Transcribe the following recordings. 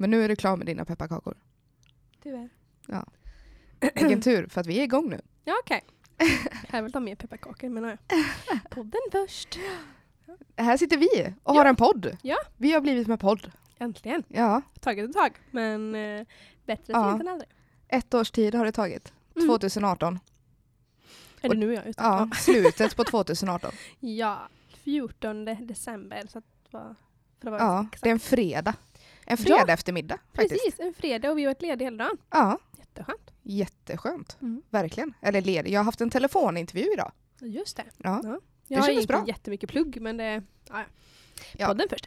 Men nu är du klar med dina pepparkakor. Tyvärr. Vilken tur, för att vi är igång nu. Ja okej. Jag vill ta mer pepparkakor menar jag. Podden först. Här sitter vi och Ja. har en podd. Ja. Vi har blivit med podd. Äntligen. Ja, Tagit ett tag men eh, bättre Ja. sent än aldrig. ett års tid har det tagit. Mm. 2018. Är det nu jag är ute? Ja, slutet på 2018. ja. 14 december. Så att, för att vara Ja, exakt. det är en fredag. En fredag Ja, eftermiddag faktiskt. Precis, en fredag och vi har varit lediga hela dagen. Ja, Jätteskönt. jätteskönt. Mm. Verkligen. Eller ledig. Jag har haft en telefonintervju idag. Just det. Ja. Jag Det har kändes bra. jättemycket plugg men det... Ja, ja. Ja. Podden först.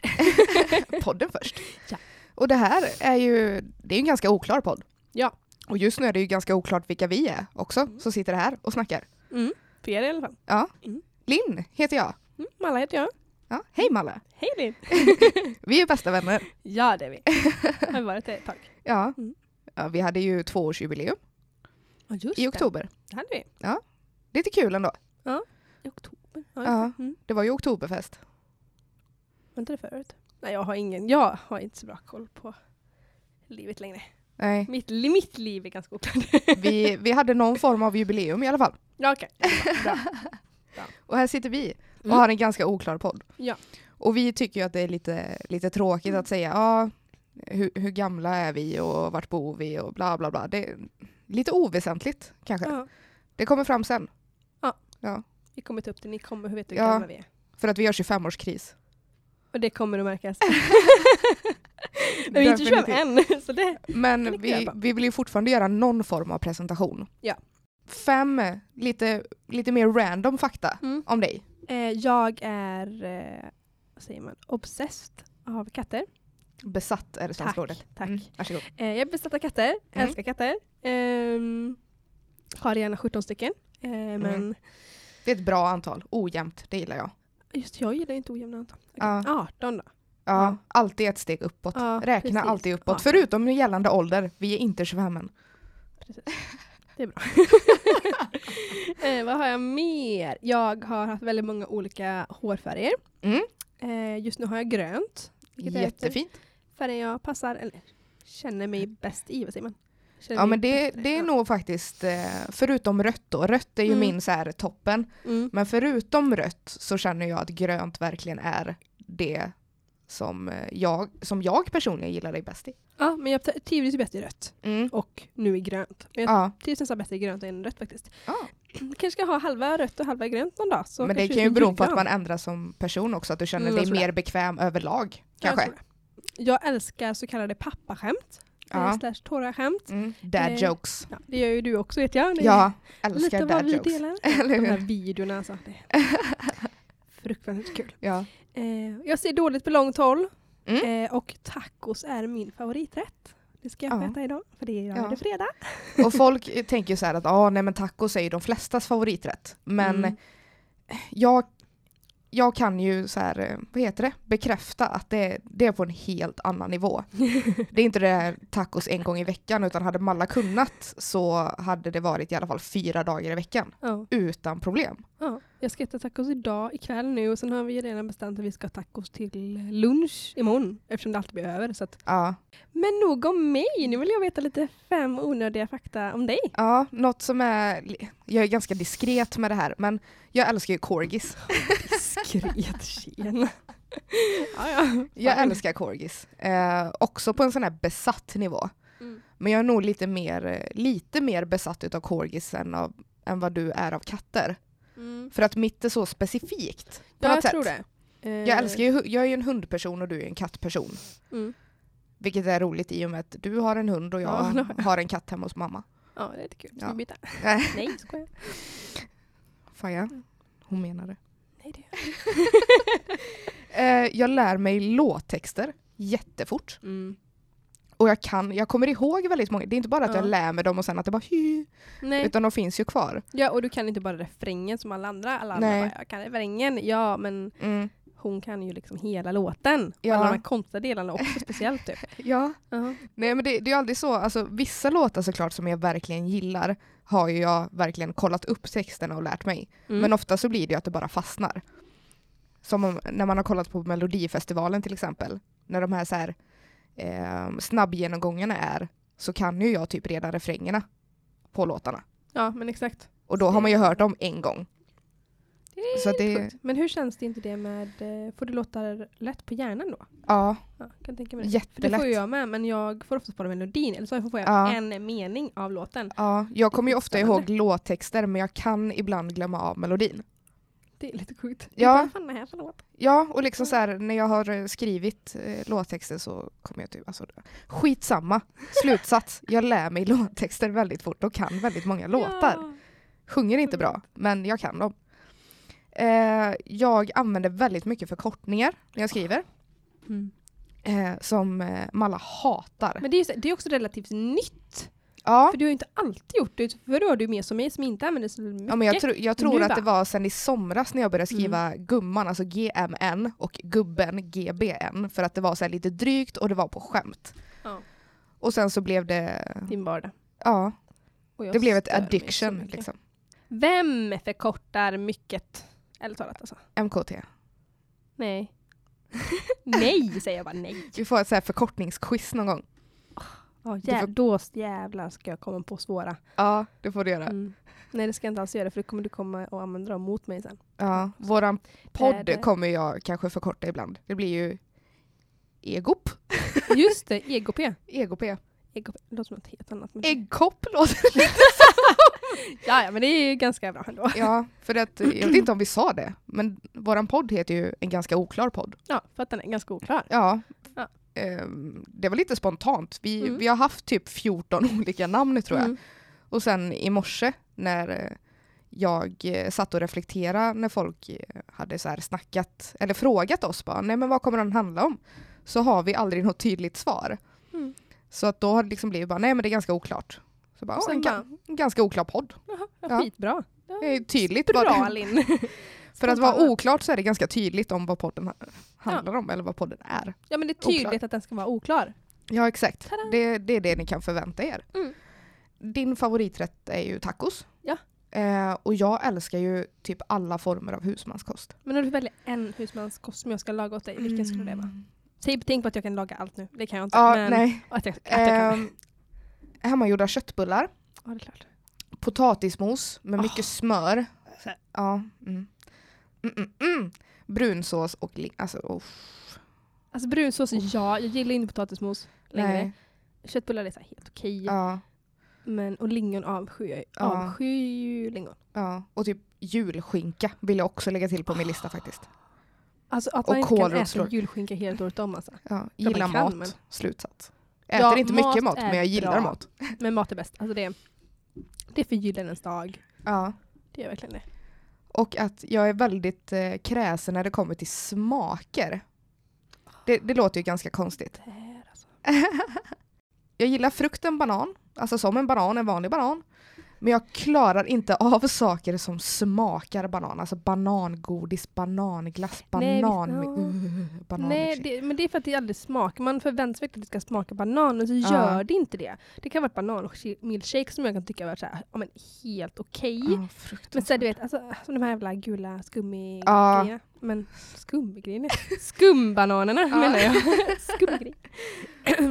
Podden först. Ja. Och det här är ju, det är en ganska oklar podd. Ja. Och just nu är det ju ganska oklart vilka vi är också, Mm. som sitter här och snackar. Mm. För er i alla fall. Ja. Mm. Linn heter jag. Mm. Malla heter jag. Ja. Hej Malle. Hej Linn! Vi är bästa vänner. Ja det är vi. Har vi varit det ett tag. Ja. Mm. ja vi hade ju tvåårsjubileum Ja just i oktober. Det hade vi. Lite kul ändå. I oktober. Ja. Ja. Mm. Det var ju oktoberfest. Var inte det förut? Nej jag har ingen, jag har inte så bra koll på livet längre. Nej, Mitt, mitt liv är ganska oklart. vi, vi hade någon form av jubileum i alla fall. ja okej. Bra. Bra. Och här sitter vi och Mm. har en ganska oklar podd. Ja. Och vi tycker ju att det är lite, lite tråkigt Mm. att säga ja, hur, hur gamla är vi och vart bor vi och bla bla bla. Det är lite oväsentligt kanske. Ja. Det kommer fram sen. Vi kommer ta upp det, ni kommer hur vet du hur Ja. gamla vi är. För att vi har 25-årskris. Och det kommer att märkas. Men vi är inte 25 Definitivt. än. Så det, Men vi, vi vill ju fortfarande göra någon form av presentation. Ja. Fem lite, lite mer random fakta mm. om dig. Eh, jag är, eh, vad säger man, obsessed av katter. Besatt är det svenska Tack, ordet. tack. Mm, varsågod. Eh, jag är besatt av katter, Mm. älskar katter. Ehm, har gärna 17 stycken. Eh, Mm. men Det är ett bra antal. Ojämnt, det gillar jag. just jag gillar inte ojämna antal. Okej, Ja. 18 då. Ja, Ja. alltid ett steg uppåt. Ja, Räkna precis. alltid uppåt. Ja. Förutom gällande ålder. Vi är inte 25 än. Det är bra. eh, vad har jag mer? Jag har haft väldigt många olika hårfärger. Mm. Eh, just nu har jag grönt. Jättefint. Färgen jag passar, eller känner mig bäst i, vad säger man? Känner Ja men det, det är Ja. nog faktiskt, eh, förutom rött då, rött är ju Mm. min så här toppen. Mm. Men förutom rött så känner jag att grönt verkligen är det som eh, jag, som jag personligen gillar dig bäst i. Ja, men jag trivdes bäst i rött. Mm. Och nu i grönt. Men jag Ja. trivs nästan bättre i grönt än rött faktiskt. ja. Jag kanske ska ha halva rött och halva grönt någon dag. Så Men det kan ju bero på att man ändras som person också, att du känner Mm, jag dig mer bekväm överlag. Jag Kanske. det. Jag älskar så kallade pappaskämt. Ja. Eh, slash torra-skämt. Mm. Dad Eh, jokes. Ja, det gör ju du också vet jag. Det är Ja, lite älskar vad dad vi jokes. delar. De här videorna alltså. Fruktansvärt kul. Ja. Eh, jag ser dåligt på långt håll. Mm. Eh, och tacos är min favoriträtt. Det ska jag Ja. äta idag, för det är idag Ja. det fredag. Och folk tänker så här att ah, nej, men tacos är ju de flestas favoriträtt. Men Mm. jag, jag kan ju så här, eh, vad heter det, bekräfta att det, det är på en helt annan nivå. Det är inte det här tacos en gång i veckan utan hade Malla kunnat så hade det varit i alla fall fyra dagar i veckan. Ja, Utan problem. ja. Jag ska äta tacos idag, ikväll nu och sen har vi redan bestämt att vi ska ha tacos till lunch imorgon eftersom det alltid blir över. Så att... Ja, Men nog om mig, nu vill jag veta lite fem onödiga fakta om dig. ja något som är, jag är ganska diskret med det här men jag älskar ju corgis. Ja, ja. Jag älskar corgis. Eh, också på en sån här besatt nivå. Mm. Men jag är nog lite mer, eh, lite mer besatt utav corgis än, av, än vad du är av katter. Mm. För att mitt är så specifikt. På Ja, jag sätt. tror det. Eh, Jag, älskar ju, jag är ju en hundperson och du är en kattperson. Mm. Vilket är roligt i och med att du har en hund och jag Ja, har en katt hemma hos mamma. Ja, det är lite kul. Ska Ja. vi byta? Nej, Nej, skojar. Faja. Hon menar det. Nej, det Eh, jag lär mig låttexter jättefort. mm. Och jag kan, jag kommer ihåg väldigt många. Det är inte bara att Ja. jag lär mig dem och sen att det bara hy, Nej. utan de finns ju kvar. Ja, och du kan inte bara refrängen som alla andra. Alla andra Nej. bara, jag kan refrängen, ja men Mm. Hon kan ju liksom hela låten. Ja. alla de här konstiga delarna också speciellt typ. Ja, Ja. nej men det, det är ju aldrig så. Alltså, vissa låtar såklart som jag verkligen gillar har ju jag verkligen kollat upp texterna och lärt mig. Mm. Men ofta så blir det ju att det bara fastnar. Som om, när man har kollat på Melodifestivalen till exempel. När de här så här eh, snabbgenomgångarna är så kan ju jag typ redan refrängerna på låtarna. Ja, men exakt. Och då har man ju hört dem en gång. Så det-. Men hur känns det inte det med, eh, får det låta lätt på hjärnan då? Ja, Ja, kan tänka mig det. För det jättelätt. får jag med, men jag får oftast bara melodin, eller så får jag Ja. en mening av låten. Ja, jag kommer ju ofta ihåg låttexter men jag kan ibland glömma av melodin. Det är lite sjukt. Ja. Fan här för låt? Ja, och liksom så här, när jag har eh, skrivit eh, låttexter så kommer jag typ, alltså skitsamma. Slutsats, jag lär mig låttexter väldigt fort och kan väldigt många låtar. Ja. Sjunger inte bra, men jag kan dem. Eh, jag använder väldigt mycket förkortningar när jag skriver, Mm. eh, som eh, Malla hatar. Men det är, det är också relativt nytt. ja, För du har ju inte alltid gjort det. För då har du mer som mig som inte använder så mycket. ja, men jag, tro, jag tror att det va? var sen i somras när jag började skriva gumman, alltså GMN, och gubben, GBN, för att det var så lite drygt och det var på skämt. Ja. Och sen så blev det, Din vardag. ja, det blev ett addiction. Liksom. Vem förkortar mycket? Eller talat alltså. MKT. Nej. nej säger jag bara nej. Vi får ett så här förkortningsquiz någon gång. Du jä- får- Då jävlar ska jag komma på svåra. Ja, det får du göra. Mm. Nej det ska jag inte alls göra för då kommer du komma och använda dem mot mig sen. Ja, våran podd det- kommer jag kanske förkorta ibland. Det blir ju EGOP. Just det, EGP. EGOP. Det låter som något helt annat. Men... Äggkopp låter Ja, ja, men det är ju ganska bra ändå. Ja, för att jag vet inte om vi sa det, men våran podd heter ju En ganska oklar podd. Ja, för att den är ganska oklar. Ja. Ja. Ehm, det var lite spontant. Vi, Mm. vi har haft typ 14 olika namn tror jag. Mm. Och sen i morse när eh, jag eh, satt och reflekterade när folk eh, hade så här snackat eller frågat oss bara, nej men vad kommer den handla om? Så har vi aldrig något tydligt svar. Mm. Så att då har det liksom blivit bara, nej men det är ganska oklart. Så bara, "Ja, sen en, bara, en ganska oklar podd. jaha, ja, Ja. skitbra. Det är tydligt Bra Linn. För att vara oklart så är det ganska tydligt om vad podden ha- handlar om eller vad podden är. Ja men det är tydligt Oklar. att den ska vara oklar. Ja exakt, det, det är det ni kan förvänta er. Mm. Din favoriträtt är ju tacos. Ja. Eh, och jag älskar ju typ alla former av husmanskost. Men när du väljer en husmanskost som jag ska laga åt dig, vilken skulle det vara? Tänk, tänk på att jag kan laga allt nu. Det kan jag inte. Ja, men nej. Att jag, att jag kan. Ehm, hemmagjorda köttbullar, Ja, det är klart. potatismos med mycket Ah. smör. Så- Ja. Mm. Mm, mm, mm. Brunsås och... Alltså, oh, Alltså brunsås, ja. Jag gillar inte potatismos längre. nej. Köttbullar är så helt okej. Ja, Men, och lingon avskyr jag. Ja. Avskyr lingon. ja. Och typ julskinka vill jag också lägga till på min lista faktiskt. Alltså att Och man inte kan äta julskinka helt året om alltså. Ja, gillar man mat. kan, men- Slutsats. Ja, Äter inte mat mycket mat men jag gillar bra. mat. Men mat är bäst. Alltså det, det är för gyllenens dag. Ja. Det är verkligen det. Och att jag är väldigt eh, kräsen när det kommer till smaker. Det, det låter ju ganska konstigt. Alltså. Jag gillar frukten banan, alltså som en banan, en vanlig banan. Men jag klarar inte av saker som smakar banan. Alltså banangodis, bananglass, Nej, banan... visst, ja. uh, banan Nej, det, men det är för att det aldrig smakar. Man förväntar sig att det ska smaka banan, men så Ja. gör det inte det. Det kan vara ett bananmilkshake som jag kan tycka var så här, ja, men helt okej. Ja, Men fruktansvärt. så du vet, alltså, de här jävla gula skummigrejerna. Men skummigrejerna? Skumbananerna Ja. menar jag. Skummigrejer.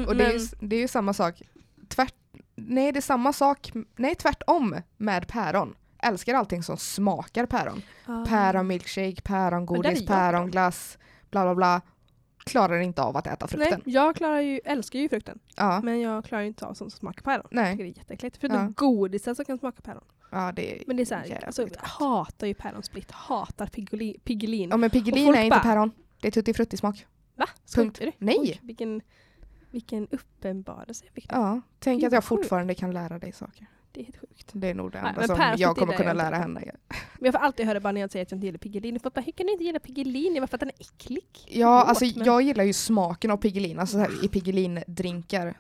Och det är, ju, Men- det är ju samma sak. Tvärt, nej, det är samma sak. Nej, tvärtom med päron. Älskar allting som smakar päron. Ah. Päronmilkshake, pärongodis, jag päronglass, bla bla bla. Klarar inte av att äta frukten. Nej, jag klarar ju, älskar ju frukten. Ja, Men jag klarar ju inte av sånt som smakar päron. Jag nej. tycker det är jätteäckligt. Förutom Ja. godisar som kan smaka päron. Ja, det Men det är såhär, alltså, jag hatar ju päronsplitt. Hatar Piggelin. Piggelin. Ja men Piggelin är inte päron. Det är tutti frutti smak. Va? Punkt. Nej. Oj, vilken, vilken uppenbarelse. jag fick. Ja, tänk Gud, att jag vad sjukt. fortfarande kan lära dig saker. Det är helt sjukt. Det är nog det Nej, enda men som jag kommer kunna jag lära henne. Men jag får alltid höra bara när jag säger att jag inte gillar Piggelin. Folk bara, hur kan du inte gilla Piggelin? Jag bara, för att den är äcklig. Ja, Förlåt, alltså men- jag gillar ju smaken av Piggelin. Alltså så här, i Piggelin-drinkar.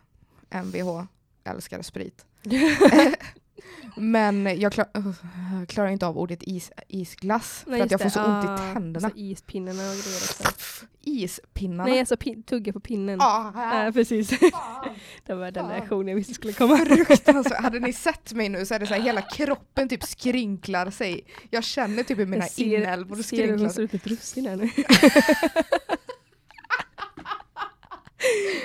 Mvh. Älskar sprit. Men jag klar, uh, klarar inte av ordet is, isglass. Nej, för att jag får så det. ont i Ah, tänderna. Så ispinnarna och grejer också. Ispinnarna. Nej, alltså tugga på pinnen. Ah, Ja, precis. det var den reaktionen jag visste skulle komma. Fruktansvärt. Hade ni sett mig nu så är det så här, hela kroppen typ skrynklar sig. Jag känner typ hur mina Jag ser- inälvor Ser du hur hon skrynklar ser ut ett russin här nu?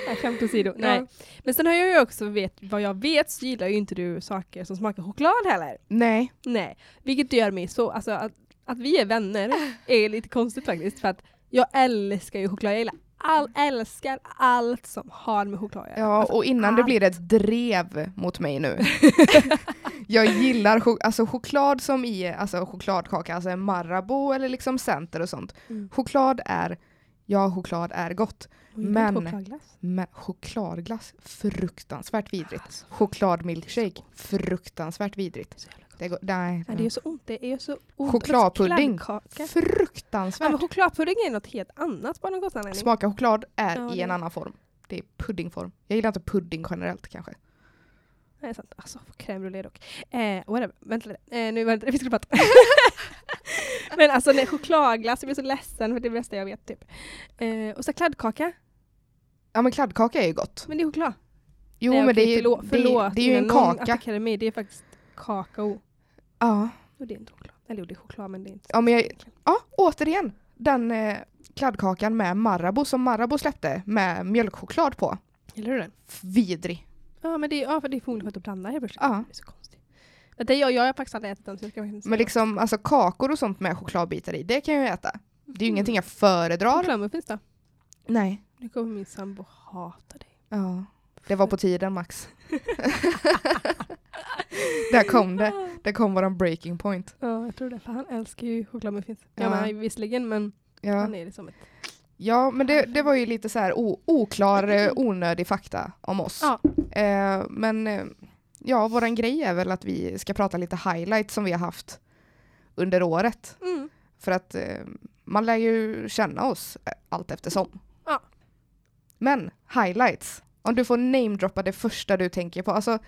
Nej, skämt åsido. Nej. Men sen har jag ju också, vet, vad jag vet så gillar ju inte du saker som smakar choklad heller. Nej. Nej, vilket gör mig så, alltså att, att vi är vänner är lite konstigt faktiskt för att jag älskar ju choklad, jag gillar all, älskar allt som har med choklad att göra. Ja, Alltså, och innan det allt. blir ett drev mot mig nu. jag gillar chok- alltså, choklad som i alltså, chokladkaka, alltså en Marabou eller liksom Center och sånt. Mm. Choklad är, ja choklad är gott. Men- chokladglass. Men chokladglass, fruktansvärt vidrigt. Alltså, Chokladmilkshake, fruktansvärt vidrigt. gott. Det går, nej, Nej, det är så ont, det är så ont. Chokladpudding. Ja, fruktansvärt. men chokladpudding är något helt annat på någon konstig anledning. Smaka choklad är Ja, i en annan form. Det är puddingform. Jag gillar inte pudding generellt kanske. Nej, sant. Alltså, crème brûlée dock. Eh, whatever. Vänta lite. Eh, nu, vänta, vi skulle prata. Men alltså nej, chokladglass, jag blir så ledsen för det är det bästa jag vet typ. Eh, och så kladdkaka, Ja men kladdkaka är ju gott. men det är choklad. Jo nej, men okej, det är, förlåt, det, förlåt, det är ju en kaka. mig, det är faktiskt kakao. Ja. Och det är inte choklad. Eller jo, det är choklad men det är inte Ja, men jag- ja, återigen. Den eh, kladdkakan med Marabou som Marabou släppte med mjölkchoklad på. Gillar du den? Vidrig. Ja men det är, ja, för det är förmodligen för att du blandar helt plötsligt. Ja. Det är så konstigt. Det, jag, jag har faktiskt aldrig ätit den så jag ska säga Men liksom alltså kakor och sånt med chokladbitar i, det kan jag ju äta. Det är ju Mm. ingenting jag föredrar. Chokladmuffins då? Nej. Nu kommer min sambo hata dig. Ja. Det var på tiden Max. Där kom det. Där kom våran breaking point. Ja, jag tror det. För han älskar ju chokladmuffins. Ja, Ja. men visserligen, men Ja, han är liksom ett... ja men det, det var ju lite så här oklar, onödig fakta om oss. Ja. Eh, men eh, ja, våran grej är väl att vi ska prata lite highlights som vi har haft under året. Mm. För att eh, man lär ju känna oss eh, allt eftersom. Ja. Men highlights, om du får namedroppa det första du tänker på. Alltså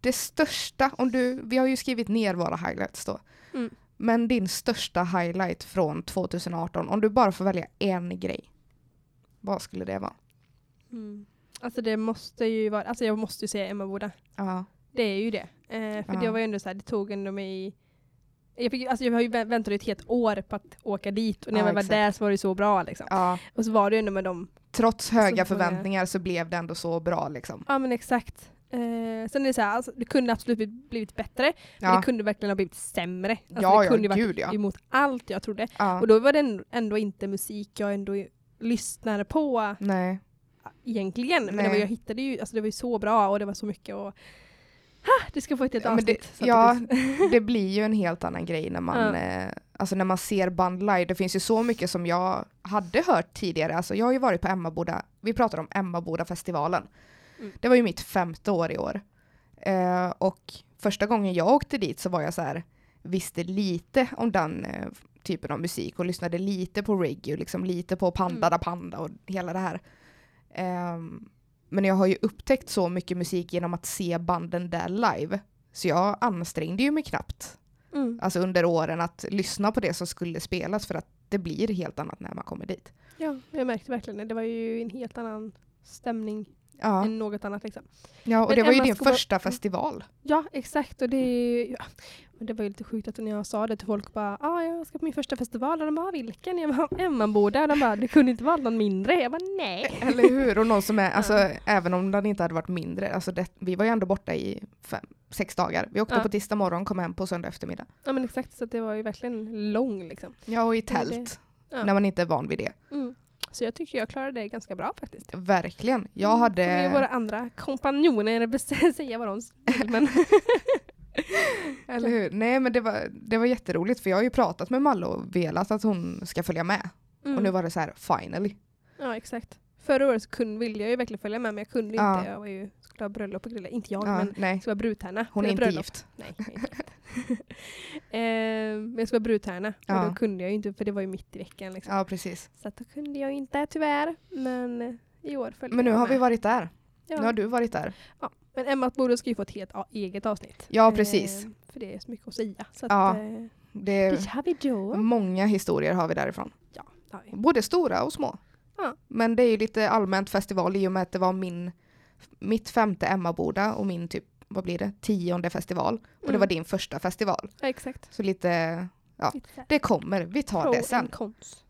det största, om du, vi har ju skrivit ner våra highlights då. Mm. Men din största highlight från 2018, om du bara får välja en grej. Vad skulle det vara? Mm. Alltså det måste ju vara, alltså jag måste ju säga Emmaboda. Ja. Det är ju det. Eh, för Ja. det var ju ändå så här, det tog ändå mig jag, fick, alltså jag har ju vä- väntat ett helt år på att åka dit och när Ja, jag var exakt. där så var det så bra liksom. ja. Och så var det ju ändå med dem. Trots höga Så jag- förväntningar så blev det ändå så bra liksom. Ja men exakt. Eh, sen är det så här, alltså, det kunde absolut blivit- bättre. Men Ja, det kunde verkligen ha blivit sämre. Alltså, ja, det ja kunde ju varit ja. emot allt jag trodde. ja. Och då var det ändå- ändå inte musik jag ändå lyssnade på Nej. egentligen. Men det Nej. var, jag hittade ju, alltså det var ju så bra och det var så mycket och ha, det ska få ett helt Ja, avsnitt. ja, det blir- det blir ju en helt annan grej när man, Ja. eh, alltså när man ser band live. Det finns ju så mycket som jag hade hört tidigare. Alltså jag har ju varit på Emmaboda, vi pratar om Emmaboda festivalen. Mm. Det var ju mitt femte år i år. Eh, och första gången jag åkte dit så var jag så här, visste lite om den eh, typen av musik och lyssnade lite på reggae och liksom lite på Panda Mm. da Panda och hela det här. Ehm, men jag har ju upptäckt så mycket musik genom att se banden där live. Så jag ansträngde ju mig knappt mm. alltså under åren att lyssna på det som skulle spelas för att det blir helt annat när man kommer dit. Ja, jag märkte verkligen det. Det var ju en helt annan stämning Ja, än något annat liksom. ja och Men det var ju din första festival. Ja, exakt. Och det, ju- ja. Men det var ju lite sjukt att när jag sa det till folk bara ah, jag ska på min första festival och de bara vilken? Jag bara Emmaboda. Och de bara det kunde inte vara någon mindre. Jag bara nej. Eller hur? Och någon som är, alltså även om den inte hade varit mindre, alltså det, vi var ju ändå borta i fem, sex dagar. Vi åkte Ja. på tisdag morgon, kom hem på söndag eftermiddag. Ja men exakt, så det var ju verkligen lång liksom. Ja, och i Ja, det- tält, ja. när man inte är van vid det. Mm. Så jag tycker jag klarade det ganska bra faktiskt. Verkligen. Jag Mm, hade... vi våra andra kompanjoner säga vad de vill men Eller hur? Nej men det var, det var jätteroligt för jag har ju pratat med Malle och velat att hon ska följa med. mm. Och nu var det så här, finally. Ja exakt. Förra året så kunde, ville jag ju verkligen följa med men jag kunde Ja. inte. Jag var ju, skulle ha bröllop och grilla. Inte jag Ja, men nej, skulle vara brudtärna. hon är inte bröllop. gift. Nej, jag eh, men jag skulle vara brudtärna Ja. och då kunde jag ju inte för det var ju mitt i veckan. Liksom. Ja precis. Så då kunde jag inte tyvärr. Men eh, i år följde Men nu har med. vi varit där. ja. Nu har du varit där. ja. Men Emma Bodo ska ju få ett helt eget avsnitt. Ja precis. Eh, för det är så mycket att säga. Så Ja. att, eh, Det har vi då. många historier har vi därifrån. Ja, vi. Både stora och små. Ja. Men det är ju lite allmänt festival i och med att det var min, mitt femte Emmaboda och min typ, vad blir det, tionde festival. Och det Mm. var din första festival. Ja, exakt. Så lite, Ja. Här det kommer, vi tar pro det sen.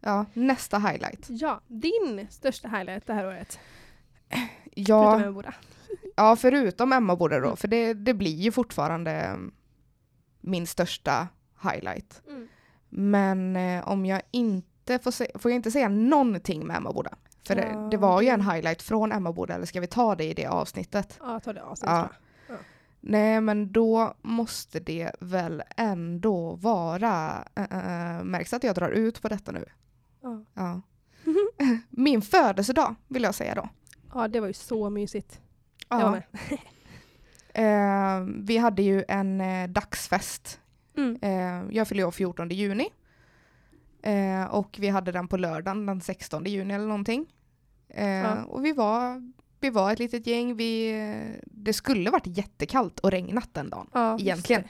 Ja, nästa highlight. Ja, din största highlight det här året? Ja, Förutom Emmaboda. ja, förutom Emmaboda då, Mm. för det, det blir ju fortfarande mm, min största highlight. Mm. Men eh, om jag inte får, se, får jag inte säga någonting med Emmaboda? För det, Ja, det var ju en highlight från Emmaboda, eller ska vi ta det i det avsnittet? Ja, ta det av sen Ja. Jag. Nej, men då måste det väl ändå vara... Uh, märks att jag drar ut på detta nu? Ja. Ja. Min födelsedag vill jag säga då. ja, det var ju så mysigt. Jag Ja. med. Eh, vi hade ju en eh, dagsfest. Mm. Eh, jag fyller år 14 juni. Och vi hade den på lördagen den 16 juni eller någonting. Ja. Och vi var, vi var ett litet gäng. Vi, det skulle varit jättekallt och regnat den dagen. Ja, Egentligen.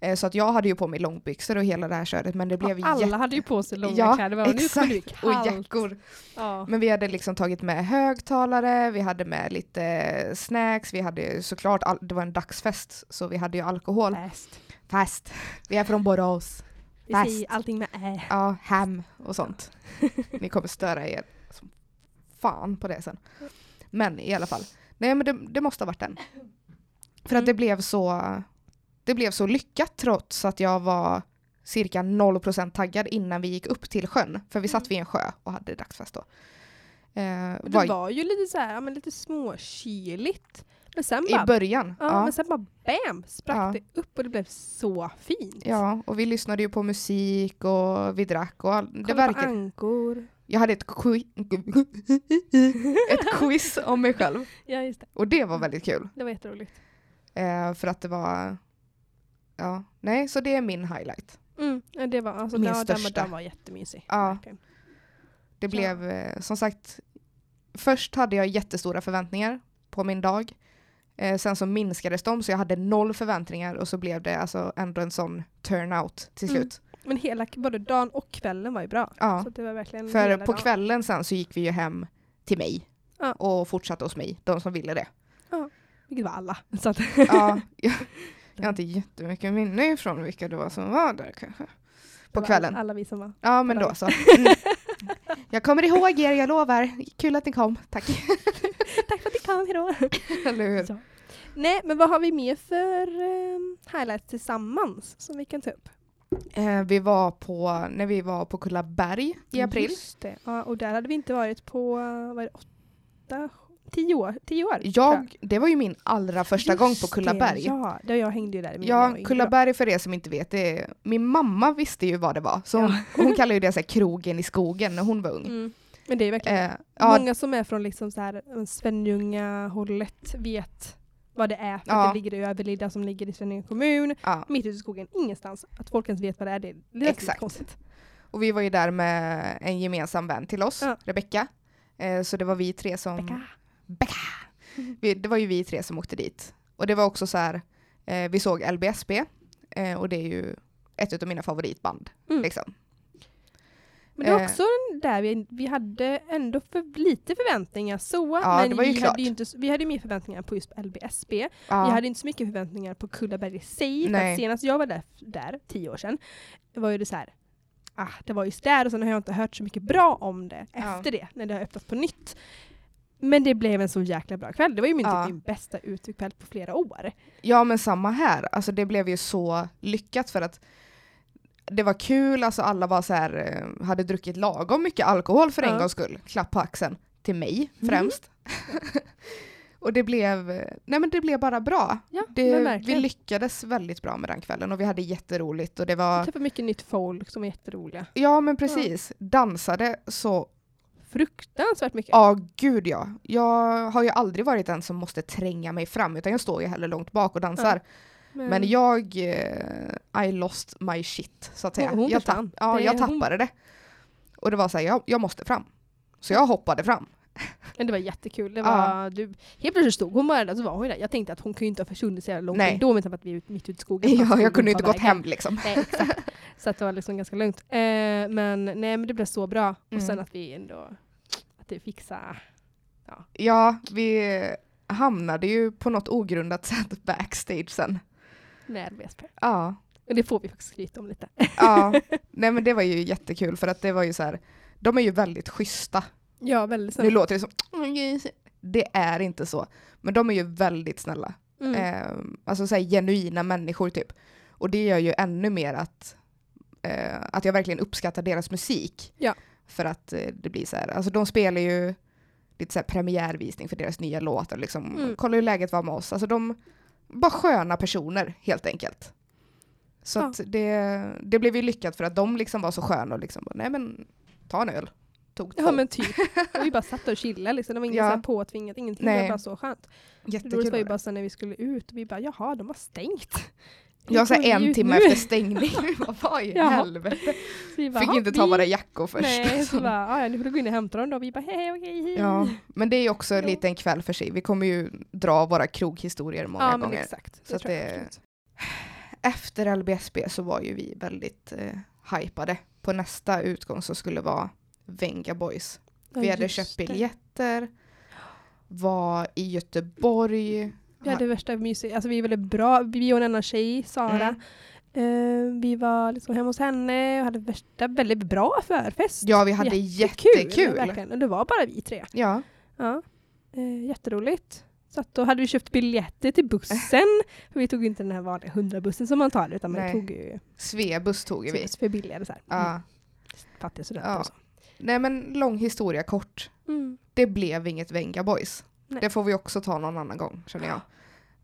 Eh, så att jag hade ju på mig långbyxor och hela det här köret men det blev Ja, alla jätte- hade ju på sig långa Ja, kläder. bara, Nu kommer exakt. Och jackor. Ja. Men vi hade liksom tagit med högtalare, vi hade med lite snacks, vi hade såklart, all, det var en dagsfest så vi hade ju alkohol. Fest. Fast. Vi är från Borås. Vi Fest. säger allting med ä. Ja, ham och sånt. Ni kommer störa er som fan på det sen. Men i alla fall. Nej men det, det måste ha varit den. För att Mm. det blev så det blev så lyckat trots att jag var cirka 0% taggad innan vi gick upp till sjön. För vi satt Mm. vid en sjö och hade dagsfest då. Eh, Men var det var ju lite så här, men lite småkyligt. Men sen I bara, början. ja, Ja, men sen bara bam, sprack Ja. det upp och det blev så fint. ja, och vi lyssnade ju på musik och vi drack och all, det verkar... ankor. Jag hade ett, qui- ett quiz om mig själv Ja, just det. och det var väldigt kul. Det var jätteroligt. Eh, för att det var... Ja, nej, så det är min highlight. Mm, ja, det var, alltså, Min den, största. den var jättemysig. Ja. verkligen. Det blev eh, som sagt, först hade jag jättestora förväntningar på min dag. Eh, sen så minskades de så jag hade noll förväntningar och så blev det alltså ändå en sån turnout till Mm. Men hela, både dagen och kvällen var ju bra. Ja, Så det var verkligen för på dagen. kvällen sen så gick vi ju hem till mig Ja. och fortsatte hos mig, de som ville det. Vilket var alla. Så att, Ja, jag, jag har inte jättemycket minne ifrån vilka det var som var där kanske. På kvällen. Alla vi som var. Ja men då så. Mm. Jag kommer ihåg er, jag lovar. Kul att ni kom, tack. Tack för att ni kom, hejdå! Eller hur? Ja. Nej, men vad har vi mer för um, highlights tillsammans som vi kan ta upp? Eh, vi var på, när vi var på Kullaberg i april. Just det. Ja, och där hade vi inte varit på, vad åtta, tio år? Tio år Jag, det var ju min allra första gång på Just Kullaberg. Det, ja, det, jag hängde ju där. Ja, Kullaberg för er som inte vet, det är, min mamma visste ju vad det var. Så hon, hon kallar ju det så här, krogen i skogen när hon var ung. Mm. Men det är verkligen, Eh, ja, många som är från liksom så här, Svenljunga-hållet vet vad det är. För Ja. att det ligger i Överlidda som ligger i Svenljunga kommun. ja. Mitt ute i skogen, ingenstans. Att folk ens vet vad det är, det är lite Exakt. konstigt. Och vi var ju där med en gemensam vän till oss, Ja. Rebecka. Eh, så det var vi tre som... Becka. Becka. Vi, det var ju vi tre som åkte dit. Och det var också så här, eh, vi såg LBSB och det är ju ett av mina favoritband. Mm. Liksom. Men det var Eh. också där vi, vi hade ändå för lite förväntningar så. Ja, men vi, klart. hade ju inte, vi hade mer förväntningar på just LBSB. Ja. Vi hade inte så mycket förväntningar på Kullaberg i sig. Senast jag var där, där, tio år sedan, var ju det så här. Ah, det var just där och sen har jag inte hört så mycket bra om det Ja. efter det, när det har öppnat på nytt. Men det blev en så jäkla bra kväll. Det var ju min, Ja. typ, min bästa utekväll på flera år. Ja men samma här, alltså det blev ju så lyckat för att det var kul, alltså alla var så här, eh, hade druckit lagom mycket alkohol för en Ja. gångs skull. Klapp på axeln. Till mig Mm. främst. och det blev, nej men det blev bara bra. Ja, Det, vi lyckades väldigt bra med den kvällen och vi hade jätteroligt och det Jag var, träffade mycket nytt folk som var jätteroliga. ja men precis, dansade så, Fruktansvärt mycket. ja gud ja. Jag har ju aldrig varit den som måste tränga mig fram utan jag står ju hellre långt bak och dansar. Men jag, eh, I lost my shit så att säga. Hon- hon jag, försvann. ja, jag hon- tappade det. Och det var så här, jag, jag måste fram. Så jag hoppade fram. Men det var jättekul. Det Ja. var, du, helt plötsligt stod hon bara där så var hon där. Jag tänkte att hon kunde inte ha försvunnit så jävla långt Nej. ändå med tanke på att vi är mitt ute i skogen. Ja, hon jag kunde inte gått hem liksom. Nej, exakt. Så att det var liksom ganska lugnt. Eh, men nej men det blev så bra. Och Mm. sen att vi ändå att det fixade. Ja, vi hamnade ju på något ogrundat sätt backstage sen. med VSP. Ja, Och det får vi faktiskt skryta om lite. ja. Nej men det var ju jättekul för att det var ju så här, de är ju väldigt schyssta. Ja, väldigt Nu snabbt. låter det som Det är inte så. Men de är ju väldigt snälla. Mm. Eh, alltså så här, genuina människor typ. Och det gör ju ännu mer att, eh, att jag verkligen uppskattar deras musik. Ja. För att eh, det blir så här, alltså de spelar ju lite så premiärvisning för deras nya låtar liksom. Mm. Kolla hur läget var med oss. Alltså de, bara sköna personer helt enkelt. Så Ja. det, det blev ju lyckat för att de liksom var så sköna och liksom, nej men ta en öl. Tog två. Ja men typ. Och vi bara satt och chillade liksom. Det var inget Ja. så påtvingat, ingenting. Det Nej. var bara så skönt. Det Jättekul. roligaste var ju det. bara sen när vi skulle ut och vi bara jaha, de har stängt. Jag går vi en timme nu. efter stängning. Vi Vad i Ja. helvete? Så vi bara, Fick "Ja, inte ta vi- våra jackor först. Nej, så bara, "Ah, ja, nu får du gå in och hämta dem då. Vi bara hej okej hej. Ja, men det är ju också Ja. lite en kväll för sig. Vi kommer ju dra våra kroghistorier många ja gånger. exakt. Så det- absolut. Efter LBSB så var ju vi väldigt eh, hypade på nästa utgång som skulle vara Venga Boys. Vi Ja, hade just köpt det. biljetter, var i Göteborg. Vi hade värsta mysigt, alltså vi är väldigt bra, vi och en annan tjej, Sara. Mm. Eh, vi var liksom hemma hos henne och hade värsta väldigt bra förfest. Ja, vi hade jättekul. Verkligen. Och det var bara vi tre. Ja, Ja. Eh, jätteroligt. Så att då hade vi köpt biljetter till bussen. för vi tog inte den här vanliga 100-bussen som man tar utan man Nej. tog ju Svebuss tog vi. för billigare så här. Ja. Mm. Fattiga studenter Ja. och så. Nej men lång historia kort. Mm. Det blev inget Venga Boys. Nej. Det får vi också ta någon annan gång känner jag.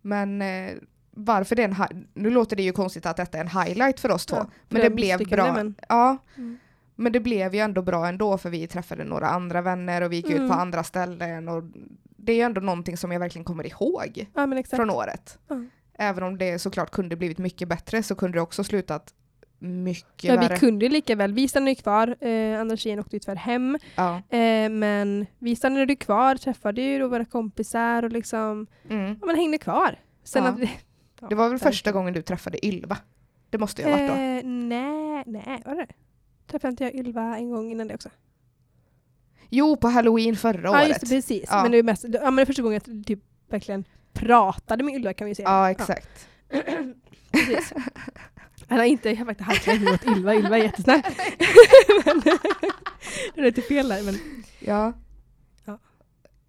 Men eh, varför det är en Nu låter det ju konstigt att detta är en highlight för oss två. Ja, men det blev bra. Men, Ja, mm. men det blev ju ändå bra ändå för vi träffade några andra vänner och vi gick ut Mm. på andra ställen. Och det är ju ändå någonting som jag verkligen kommer ihåg ja från året. Ja. Även om det såklart kunde blivit mycket bättre så kunde det också slutat mycket Ja, värre. vi kunde lika väl. Vi stannade kvar, eh, andra tjejen åkte tyvärr hem. Ja. Eh, men vi stannade kvar, träffade ju då våra kompisar och liksom, Mm. ja, man hängde kvar. Sen Ja. att vi, ja, Det var väl första gången du träffade Ylva? Det måste ju ha varit då. Eh, nej, nej, var det Träffade inte jag Ylva en gång innan det också? Jo, på halloween förra Ja, året. just det, precis. Ja. Men det är mest, ja, men det är första gången jag typ verkligen pratade med Ylva kan vi säga. Ja, exakt. Precis. Han har inte, jag har faktiskt halkat mot Ylva, Ylva är jättesnäll. men, det är lite fel där men, Ja.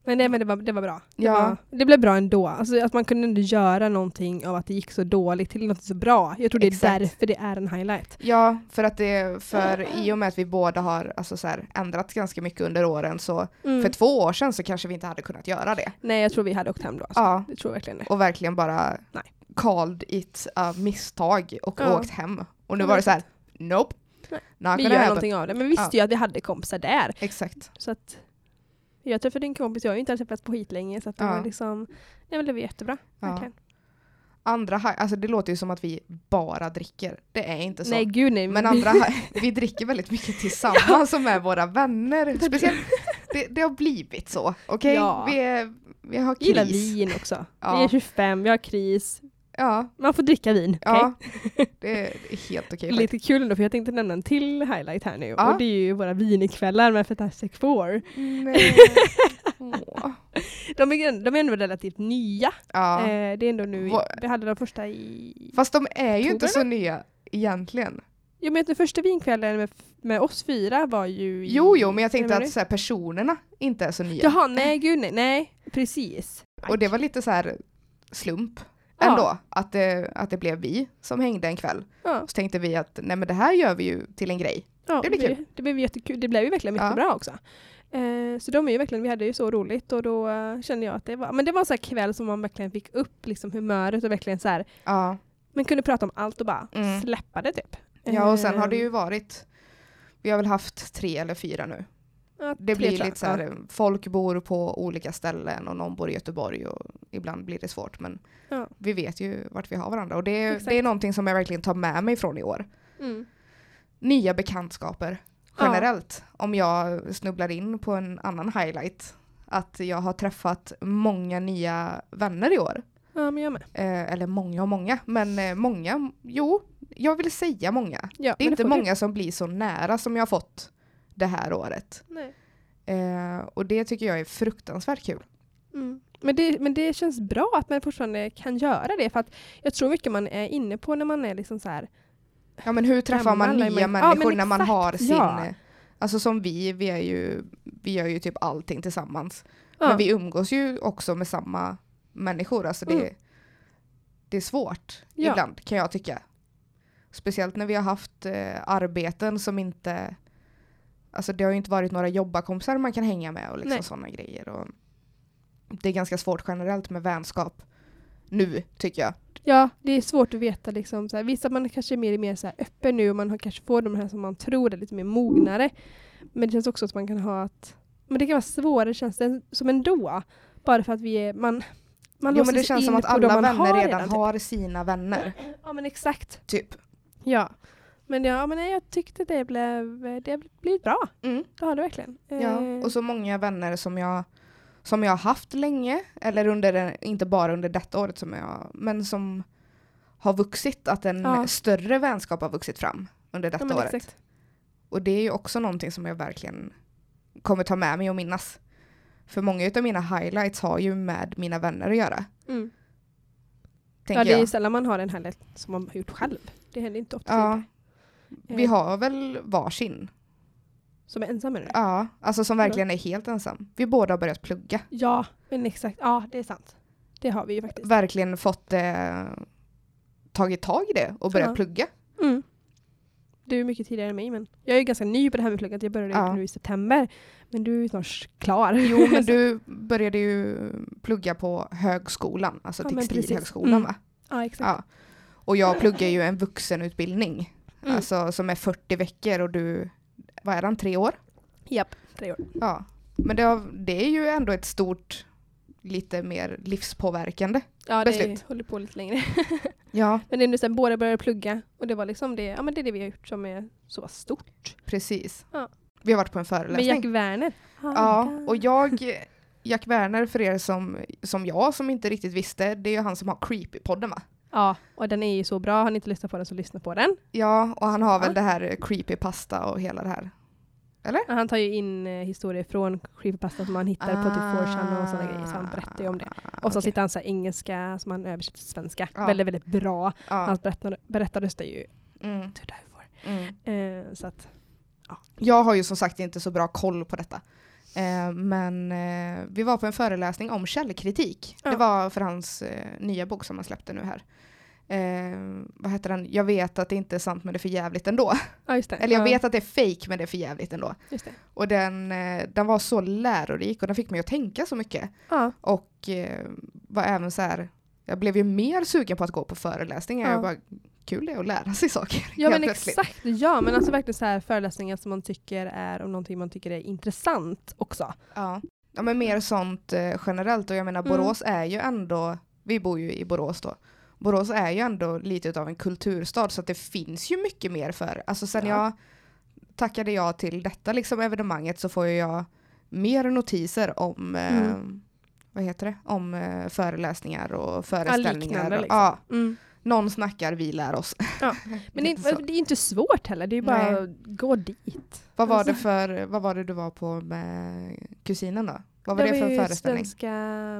men, nej, men det, var, det var bra. Det, Ja. var, det blev bra ändå. Alltså, att man kunde ändå göra någonting av att det gick så dåligt till något så bra. Jag tror det är Exakt. därför det är en highlight. Ja, för att det, för i och med att vi båda har alltså så här, ändrat ganska mycket under åren så Mm. för två år sedan så kanske vi inte hade kunnat göra det. Nej jag tror vi hade åkt hem då. Alltså. Ja, Jag tror verkligen det. och verkligen bara Nej. Called it a misstag och Ja. åkt hem. Och nu Ja, var det så här, nope. Nej. Vi gör happen. någonting av det. Men vi visste ju att vi hade kompisar där. Exakt. Så att jag träffade din kompis, jag har ju inte träffats på hit länge så att det Ja. var liksom, nej men det var jättebra. Ja. Verkligen. Andra alltså det låter ju som att vi bara dricker. Det är inte så. Nej gud nej. Men andra, vi dricker väldigt mycket tillsammans som är våra vänner. Speciellt, det, det har blivit så. Okej? Ja. Vi, är, vi har Jag gillar kris. vin också. Ja. Vi är 25, vi har kris. Ja, Man får dricka vin. ja. Det är helt okej. Lite kul ändå för jag tänkte nämna en till highlight här nu. Ja. Och det är ju våra vinikvällar med Fantastic Four. Nej. Åh. De är, de är ändå relativt nya. Ja. Eh, det är ändå nu, vi hade de första i... Fast de är ju inte så nya egentligen. Jo men den första vinkvällen med, med oss fyra var ju i... Jo, jo, men jag tänkte att så här, personerna inte är så nya. Jaha, nej gud nej, nej precis. Och det var lite så här slump Ja. ändå, att, det, att det blev vi som hängde en kväll. Ja, Så tänkte vi att nej men det här gör vi ju till en grej. ja, Det blir kul. Det blev jättekul, det blev ju verkligen Ja. mycket bra också. Eh, så de är ju verkligen, vi hade ju så roligt och då eh, kände jag att det var, men det var en sån här kväll som man verkligen fick upp liksom humöret och verkligen så här, Ja. man kunde prata om allt och bara Mm. släppa det typ. ja, och sen har det Eh, ju varit, vi har väl haft tre eller fyra nu. Ja, Det blir lite så här, folk bor på olika ställen och någon bor i Göteborg och ibland blir det svårt men Ja. vi vet ju vart vi har varandra och det, Exakt. det är någonting som jag verkligen tar med mig från i år. Ja. Mm. Nya bekantskaper Ja. generellt. Om jag snubblar in på en annan highlight. Att jag har träffat många nya vänner i år. ja, men jag med. Eh, eller många och många, men eh, många, jo, jag vill säga många. Ja, Det är inte får du. många som blir så nära som jag har fått det här året. Eh, och det tycker jag är fruktansvärt kul. Mm. Men, det, men det känns bra att man fortfarande kan göra det för att jag tror mycket man är inne på när man är liksom så här Ja men hur träffar man nya man- ja, människor men när man har sin, ja. alltså som vi, vi är ju, vi gör ju typ allting tillsammans. Ja. Men vi umgås ju också med samma människor. Alltså det, Mm. det är svårt Ja. ibland kan jag tycka. Speciellt när vi har haft eh, arbeten som inte... Alltså det har ju inte varit några jobbarkompisar man kan hänga med och liksom sådana grejer. Och det är ganska svårt generellt med vänskap nu tycker jag. Ja, det är svårt att veta. Liksom, så här, visst att man kanske är mer, mer så här, öppen nu och man har, kanske får de här som man tror är lite mer mognare. Men det känns också att man kan ha att... Men det kan vara svårare känns det som ändå. Bara för att vi är... Man, man jo men det känns som att alla vänner har redan typ. har sina vänner. Ja men exakt. Typ. Ja. Men, ja, men jag tyckte det blev, det blev bra. Mm. Det har det verkligen. Ja, Eh, och så många vänner som jag, som jag har haft länge, eller under, inte bara under detta året som jag, men som har vuxit, att en Ja. större vänskap har vuxit fram under ja, detta men året. exakt. Och det är ju också någonting som jag verkligen kommer ta med mig och minnas. För många av mina highlights har ju med mina vänner att göra, Mm. Ja, det är ju sällan man har en härlighet som man har gjort själv. Det händer inte ofta. Ja. Vi Eh, har väl varsin. Som är ensam du? Ja, alltså som verkligen är helt ensam. Vi båda har börjat plugga. Ja, men exakt. Ja, det är sant. Det har vi ju faktiskt. Verkligen fått eh, tagit tag i det och börjat Ja. plugga. Mm. Du är mycket tidigare än mig, men jag är ganska ny på det här med plugget. Jag började Ja. nu i september. Men du är snart klar. Jo, men du började ju plugga på högskolan, alltså Ja, textilhögskolan Mm. va? ja, exakt. Ja. Och jag pluggar ju en vuxenutbildning, Mm. alltså som är 40 veckor och du, vad är den, tre år? Japp, tre år. Ja. Men det, har, det är ju ändå ett stort, lite mer livspåverkande. Ja, det Beslut. håller på lite längre. Ja, men det är nu sen båda började plugga och det var liksom det, ja men det är det vi har gjort som är så stort. precis. Ja. Vi har varit på en Med föreläsning. Jack Werner. Ja, och jag, Jack Werner för er som, som jag som inte riktigt visste, det är ju han som har Creepy-podden va? Ja, och den är ju så bra. Har ni inte lyssnat på den så lyssna på den. Ja, och han har väl Ja. det här Creepypasta och hela det här. Ja, Han tar ju in eh, historier från creepypasta som man hittar på typ 4chan och sådana grejer. Så han berättar ju om det. Och så Ah, okej. sitter han så engelska som han översätter till svenska. Ja. Väldigt, väldigt bra. Ja. Hans berättar, berättarröst är ju Mm, to die for. mm. Eh, så att, Jag har ju som sagt inte så bra koll på detta. Eh, men eh, vi var på en föreläsning om källkritik. Ja. Det var för hans eh, nya bok som han släppte nu här. Eh, vad heter den? Jag vet att det inte är sant men det är för jävligt ändå. ja. Eller jag ja, vet att det är fake men det är för jävligt ändå. Och den, eh, den var så lärorik och den fick mig att tänka så mycket. Och eh, var även så här, jag blev ju mer sugen på att gå på föreläsningar. Ja. Jag bara, kul det är att lära sig saker. ja men plötsligt. exakt. Ja, men alltså verkligen så här föreläsningar som man tycker är om någonting man tycker är intressant också. Ja. ja, men mer sånt eh, generellt. Och jag menar, Mm. Borås är ju ändå, vi bor ju i Borås då. Borås är ju ändå lite av en kulturstad så att det finns ju mycket mer för. Alltså sen Ja. jag tackade jag till detta liksom evenemanget så får jag mer notiser om eh, Mm. vad heter det? Om eh, föreläsningar och föreställningar. och- liksom. Ja, Mm. Någon snackar, vi lär oss. Ja, Men det, det är inte svårt heller. Det är bara Nej. att gå dit. Vad var, Alltså- det för, vad var det du var på med kusinen då? Vad var det det, var för ju föreställning? svenska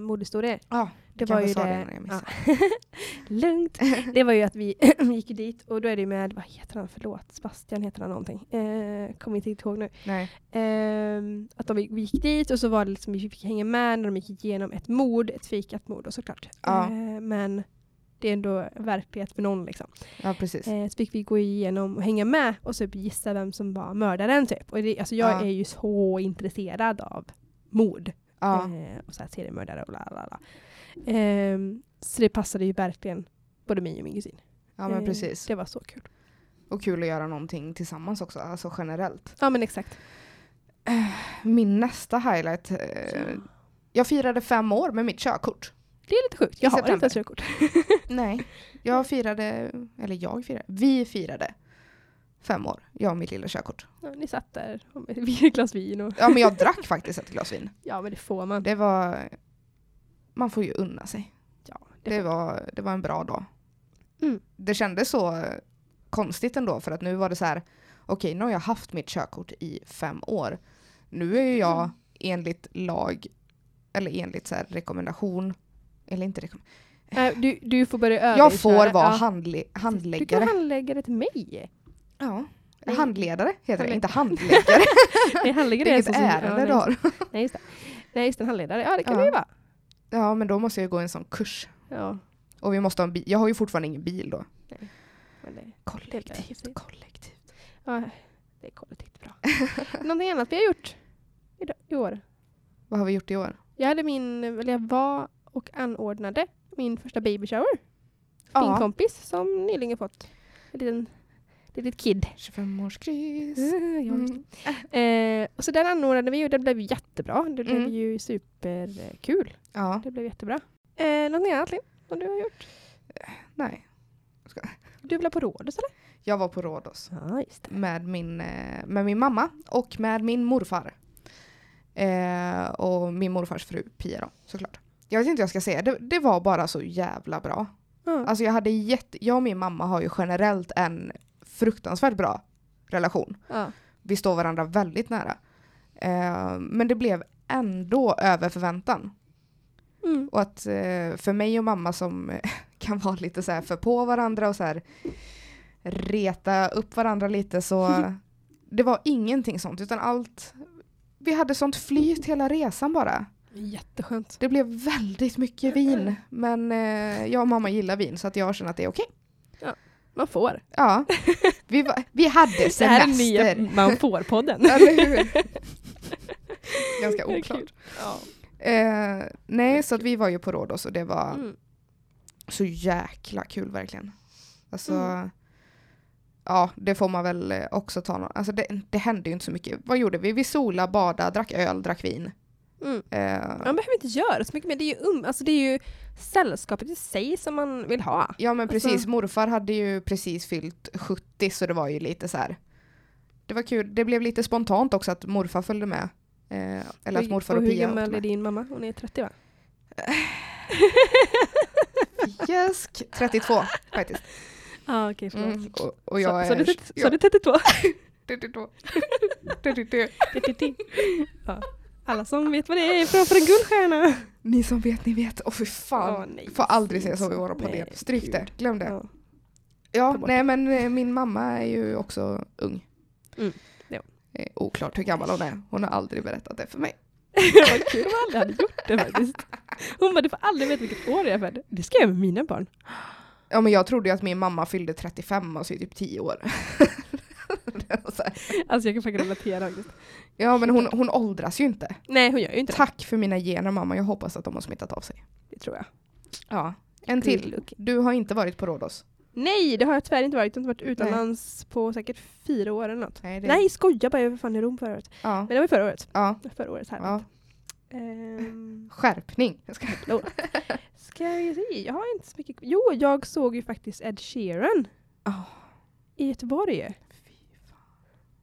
mordhistorier. Ja, Det var ju det det. ja. Lugnt. Det var ju att vi gick dit och då är det med, vad heter han, förlåt, Sebastian heter han någonting. Eh, kommer inte ihåg nu. Nej. Ehm, att de, vi gick dit och så var det liksom, vi fick hänga med när de gick igenom ett mord, ett fikat mord och såklart. Ja. Eh, men det är ändå verklighet för någon liksom. Ja, precis. Eh, så fick vi gå igenom och hänga med och så gissa vem som var mördaren typ. Och det, alltså jag Ja. är ju så intresserad av mord. Ja. Eh, och så här seriemördare och la la la. Ehm, så det passade ju verkligen både mig och min kusin. ja, men Eh, precis. Det var så kul. Och kul att göra någonting tillsammans också, alltså generellt. Ja men exakt. Min nästa highlight. Eh, jag firade fem år med mitt körkort. Det är lite sjukt. Jag har inte ett körkort. Nej, jag firade, eller jag firade, vi firade fem år, jag och mitt lilla körkort. Ja, ni satt där med ett glas vin och Ja men jag drack faktiskt ett glas vin. ja men det får man. Det var, man får ju unna sig. ja, Det får- var, det var en bra dag. Mm. Det kändes så konstigt ändå för att nu var det så här, okej nu har jag haft mitt körkort i fem år. Nu är ju jag Mm. enligt lag, eller enligt så rekommendation, eller inte rekommendation. Eh, du, du får börja öva Jag får vara handle, Du kan handläggare. handläggare till mig. Ja. Nej. Handledare heter det, inte handläggare. Nej, handläggare är Vilket så som- ärende du har. Nej, just Nej, just en handledare. Ja, det kan Ja. det ju vara. Ja, men då måste jag gå en sån kurs. Ja, Och vi måste ha en bil. Jag har ju fortfarande ingen bil då. men det, Kollektivt, kollektivt. ja, det är kollektivt bra. Någonting annat vi har gjort i år? Vad har vi gjort i år? Jag hade min, eller jag var och anordnade min första baby shower. Min Ja, kompis som nyligen fått en liten, litet kid. 25-årskris. Ja, just Mm. Eh, och så den anordnade vi och den blev jättebra. Det blev Mm. ju superkul. Ja, Det blev jättebra. Eh, någonting annat Linn, som du har gjort? nej. Du var på Rhodos eller? Jag var på Rhodos Ja, med min, eh, med min mamma och med min morfar. Eh, och min morfars fru Pia då, såklart. Jag vet inte vad jag ska säga, det, det var bara så jävla bra. Ja. Alltså jag hade jätte, jag och min mamma har ju generellt en fruktansvärt bra relation. ja. Vi står varandra väldigt nära. Eh, men det blev ändå över förväntan. Mm. Och att eh, för mig och mamma som kan vara lite så här för på varandra och så här reta upp varandra lite så det var ingenting sånt utan allt vi hade sånt flyt hela resan bara. Jätteskönt. Det blev väldigt mycket vin men eh, jag och mamma gillar vin så att jag känner att det är okej. Man får. Ja, vi, var, vi hade Det här är semester. nya Man får-podden. Ganska oklart. Ja. Eh, nej, så att vi var ju på Rhodos och det var Mm. så jäkla kul verkligen. Alltså, Mm. ja det får man väl eh, också ta. nå- Alltså det, det hände ju inte så mycket. Vad gjorde vi? Vi sola, bada, drack öl, drack vin. Mm. Eh, Man behöver inte göra så mycket mer. Det är ju, um, alltså det är ju sällskapet i sig som man vill ha. ja men precis, alltså- morfar hade ju precis fyllt 70 så det var ju lite så här. Det var kul. Det blev lite spontant också att morfar följde med. Eh, eller att morfar och, hur Pia gammal åkte är med. din mamma? Hon är 30 va? Yes, 32 faktiskt. Ja ah, okej förlåt. Mm, och, och jag är... du tet- ja, sa du 32? 32. 32. ja. Alla som vet vad det är framför en guldstjärna. Ni som vet, ni vet. Åh fy fan. Åh, nej, Får aldrig säga så i våra podd. Stryk det, glöm det. Ja. Ja, nej men eh, min mamma är ju också ung. Mm, ja. Eh, Oklart hur gammal hon är. Hon har aldrig berättat det för mig. Vad kul om aldrig hade gjort det faktiskt. Hon bara, du får aldrig veta vilket år jag är född. Det ska jag med mina barn. Ja men jag trodde ju att min mamma fyllde 35, alltså i typ 10 år. Så. Alltså jag kan faktiskt relatera faktiskt. Ja men hon, hon åldras ju inte. Nej hon gör ju inte det. Tack för mina gener mamma, jag hoppas att de har smittat av sig. Det tror jag. Ja. En till. Du har inte varit på Rhodos? Nej det har jag tyvärr inte varit. Jag har inte varit utomlands på säkert fyra år eller något. Nej. Det... Nej skoja bara, jag var fan i Rom förra året. Ja. Men det var ju förra året. ja. Förra året här. ja. Ehm, Skärpning. Jag ska... ska vi se, jag har inte så mycket. Jo, jag såg ju faktiskt Ed Sheeran Oh. i Göteborg.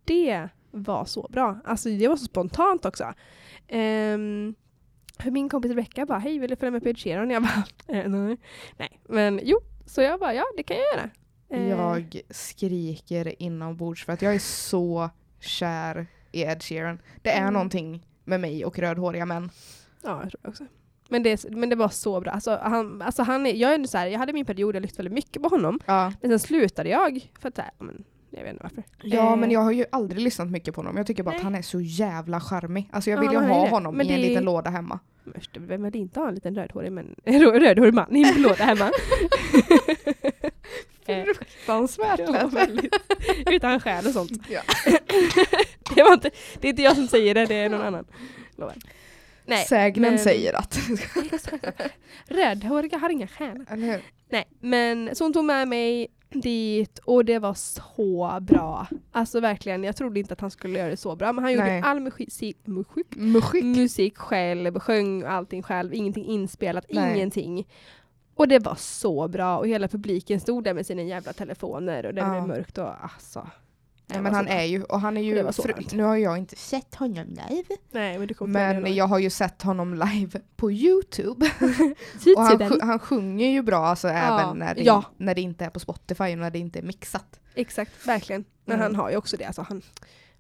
Det var så bra. Alltså det var så spontant också. Um, min kompis Rebecca bara, hej vill du följa med på Ed Sheeran? Jag bara, eh, nej. nej. Men jo, så jag bara, ja det kan jag göra. Eh, Jag skriker inombords för att jag är så kär i Ed Sheeran. Det är Mm. någonting med mig och rödhåriga män. Ja, jag tror jag också. Men det, men det var så bra. Alltså, han, alltså han är, jag, är så här, jag hade min period, jag lyssnade väldigt mycket på honom. Ja, Men sen slutade jag. För att så här, men, jag vet inte varför. ja Eh, men jag har ju aldrig lyssnat mycket på honom. Jag tycker bara Nej. att han är så jävla charmig. Alltså jag Ja, vill ju han är ha honom Men i en det- liten låda hemma. Men Vem vill inte ha en liten rödhårig, men, röd- rödhårig man i en låda hemma? Eh, Fruktansvärt ja, väldigt. Utan själ och sånt. Ja. det, var inte, det är inte jag som säger det, det är någon annan. Lovar. Nej, Sägnen men- säger att. Rödhåriga har inga stjärnor. Nej, men så hon tog med mig dit och det var så bra. Alltså verkligen, jag trodde inte att han skulle göra det så bra men han gjorde Nej. all musik, musik, Muschik. musik själv, sjöng allting själv, ingenting inspelat, Nej. ingenting. Och det var så bra och hela publiken stod där med sina jävla telefoner och det Ja. blev mörkt och alltså. Nej, men var han är ju, och han är ju, för, nu har jag inte sett honom live. Nej men Men jag har ju sett honom live på Youtube. Och han, han sjunger ju bra alltså, även när det, Ja. när det inte är på Spotify och när det inte är mixat. Exakt, verkligen. Men Mm. han har ju också det. Alltså, han,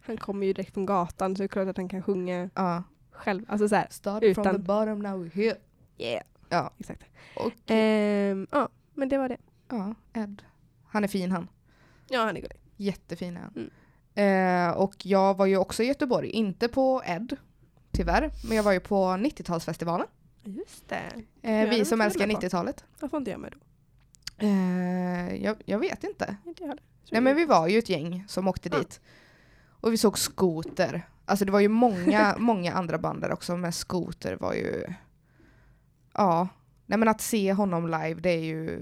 han kommer ju direkt från gatan så det är klart att han kan sjunga Ja. själv. Alltså så här, from Utan- the bottom now here. yeah. Ja. Exakt. Och Ehm, ja, men det var det. ja, Ed. Han är fin han. Ja, han är gullig. Jättefin är han. Mm. Eh, och jag var ju också i Göteborg, inte på Ed. tyvärr. Men jag var ju på 90-talsfestivalen. Just det. Eh, vi som älskar jag vara på. 90-talet. Vad får inte jag med då? Eh, jag, jag vet inte. Inte jag Nej men vi var ju ett gäng som åkte Ja. dit. Och vi såg skoter. Alltså det var ju många, många andra band där också, men skoter var ju... Ja. Nej men att se honom live, det är ju...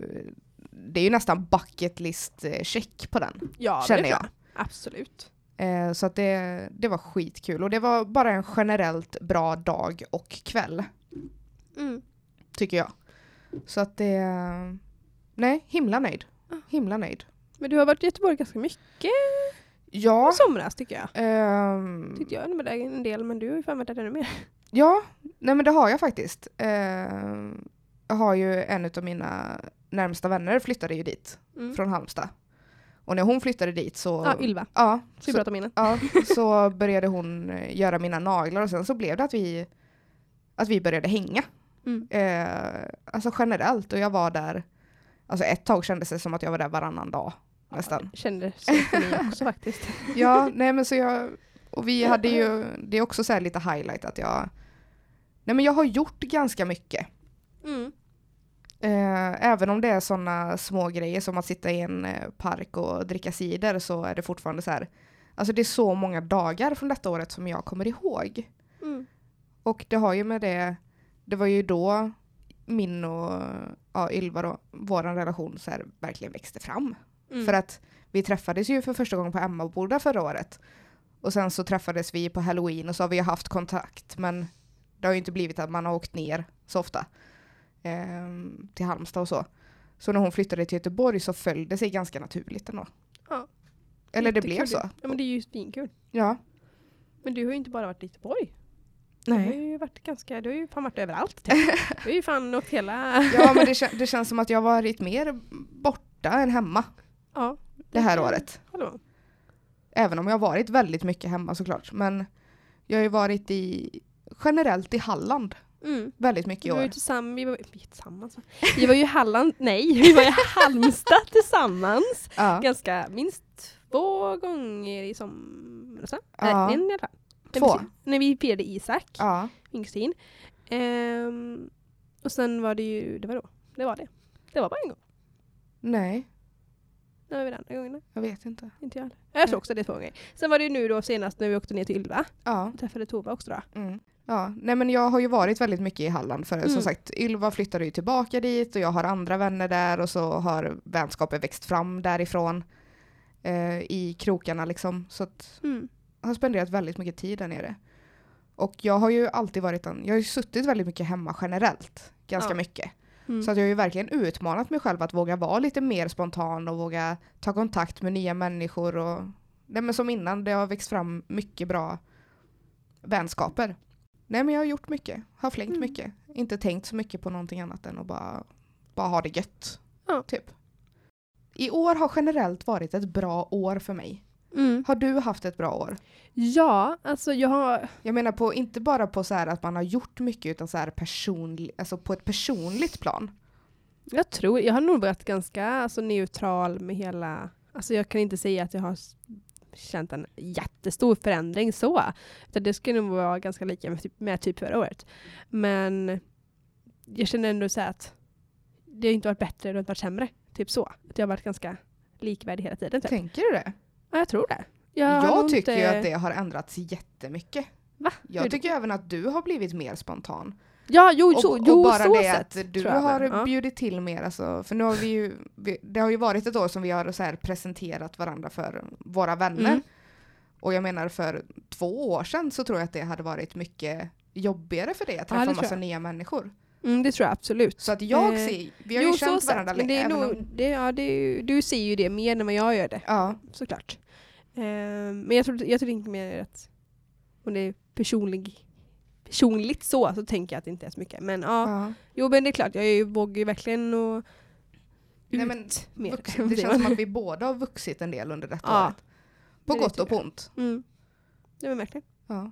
Det är ju nästan bucket list eh, check på den, ja, känner jag. Absolut. Eh, så att det, det var skitkul. Och det var bara en generellt bra dag och kväll, Mm. tycker jag. Så att det... Nej, himla nöjd. Himla nöjd. Men du har varit i Göteborg ganska mycket Ja. i somras tycker jag. ehm, Tyckte jag var där en del men du har ju fan varit där ännu mer. Ja, nej men det har jag faktiskt. Jag har ju en av mina närmsta vänner flyttade ju dit Mm. från Halmstad. Och när hon flyttade dit så, Ja, Ylva. ja, Så så, ja, så började hon eh, göra mina naglar och sen så blev det att vi, att vi började hänga. Mm. Eh, alltså generellt och jag var där, alltså ett tag kändes det som att jag var där varannan dag nästan. Kände så för mig också faktiskt. Ja, nej men så jag, och vi hade ju, det är också så här lite highlight att jag, nej men jag har gjort ganska mycket. Mm. Eh, även om det är sådana små grejer som att sitta i en eh, park och dricka cider så är det fortfarande så här, alltså det är så många dagar från detta året som jag kommer ihåg. Mm. Och det har ju med det, det var ju då min och ja, Ylva då, våran relation så här, verkligen växte fram. Mm. För att vi träffades ju för första gången på Emmaboda förra året. Och sen så träffades vi på halloween och så har vi haft kontakt men det har ju inte blivit att man har åkt ner så ofta. Ehm, till Halmstad och så. Så när hon flyttade till Göteborg så föll det sig ganska naturligt ändå. Ja. Eller det blev så. Ja men det är ju svinkul. Ja. Men du har ju inte bara varit i Göteborg. Du har Nej. ju varit ganska, du har ju fan varit överallt. Typ. Du har ju fan åkt hela... Ja men det, kän- det känns som att jag varit mer borta än hemma Ja. det här kan jag året. om. Även om jag har varit väldigt mycket hemma såklart. Men jag har ju varit i, generellt i Halland Mm. väldigt mycket i Vi var ju år. tillsammans, vi var, vi, tillsammans. vi var ju i Halland, nej, vi var i Halmstad tillsammans. Ja. Ganska, minst två gånger i somras? Ja. Nej, en i alla fall. Två. När vi firade Isak, Ja. yngstin. Ehm, och sen var det ju, det var då, det var det. Det var bara en gång. Nej, Det var väl andra gången, jag vet inte. inte jag heller. Jag tror också det är två gånger. Sen var det ju nu då senast när vi åkte ner till Ylva. Ja. och träffade Tova också då. Mm. Ja, nej men jag har ju varit väldigt mycket i Halland för Mm. som sagt Ylva flyttade ju tillbaka dit och jag har andra vänner där och så har vänskapen växt fram därifrån eh, i krokarna liksom. Så att Mm. jag har spenderat väldigt mycket tid där nere. Och jag har ju alltid varit en, jag har ju suttit väldigt mycket hemma generellt, ganska Ja. mycket. Mm. Så att jag har ju verkligen utmanat mig själv att våga vara lite mer spontan och våga ta kontakt med nya människor och nej men som innan, det har växt fram mycket bra vänskaper. Nej men jag har gjort mycket, har flängt Mm. mycket. Inte tänkt så mycket på någonting annat än att bara, bara ha det gött. Ja. Typ. I år har generellt varit ett bra år för mig. Mm. Har du haft ett bra år? Ja, alltså jag har... Jag menar på, inte bara på så här att man har gjort mycket utan så här personlig, alltså på ett personligt plan. Jag tror, jag har nog varit ganska alltså, neutral med hela... Alltså jag kan inte säga att jag har känt en jättestor förändring så. Utan det skulle nog vara ganska lika med typ, med typ förra året. Men jag känner ändå så att det har inte varit bättre, det har inte varit sämre. Typ så. Att jag har varit ganska likvärdig hela tiden. Typ. Tänker du det? Ja, jag tror det. Jag, Jag tycker ju inte- att det har ändrats jättemycket. Va? Jag Hur- tycker även att du har blivit mer spontan. Ja, jo, Och, så, och jo bara så det sätt, att du har ja. bjudit till mer. Alltså, för nu har vi ju, vi, det har ju varit ett år som vi har så här presenterat varandra för våra vänner. Mm. Och jag menar för två år sedan så tror jag att det hade varit mycket jobbigare för dig att Ja, träffa tror massa nya människor. Mm, det tror jag absolut. Så att jag Eh, ser, vi har jo, ju känt så varandra men det är nog, om- det, ja, det är du ser ju det mer än vad jag gör det. Ja, såklart. Ehm, men jag tror, jag tror inte mer att om det är personlig, personligt så, så tänker jag att det inte är så mycket. Men ja, ja. jo men det är klart, jag vågar ju verkligen och Nej, men mer. Vux, Vad det känns som att vi båda har vuxit en del under detta Ja, året. På det gott och på ont. Mm. Det, var verkligen. Ja.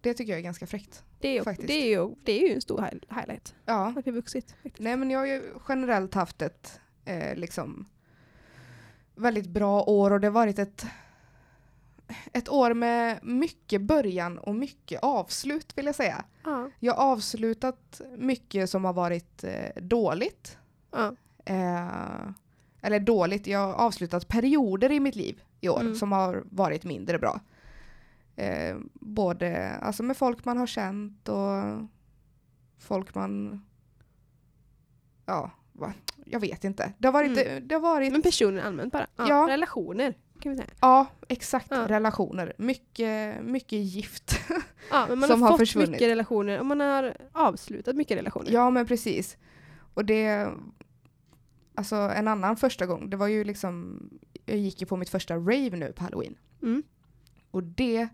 Det tycker jag är ganska fräckt. Det, är, ju- Faktiskt. det, är ju, det är ju en stor hi- highlight, Ja. att vi har vuxit. faktiskt. Nej men jag har ju generellt haft ett eh, liksom väldigt bra år och det har varit ett ett år med mycket början och mycket avslut vill jag säga. Ja. Jag har avslutat mycket som har varit eh, dåligt. Ja. Eh, eller dåligt, jag har avslutat perioder i mitt liv i år Mm. som har varit mindre bra. Eh, både alltså med folk man har känt och folk man... Ja, va? jag vet inte. Det har varit... Mm. Det har varit Men personer allmänt bara. Ja. Ja. Relationer kan vi säga. ja, exakt. Ja. Relationer. Mycket, mycket gift. Ja, men man Som har, har försvunnit. mycket relationer och man har avslutat mycket relationer. Ja men precis. Och det, alltså en annan första gång, det var ju liksom, jag gick ju på mitt första rave nu på halloween. Mm. Och det,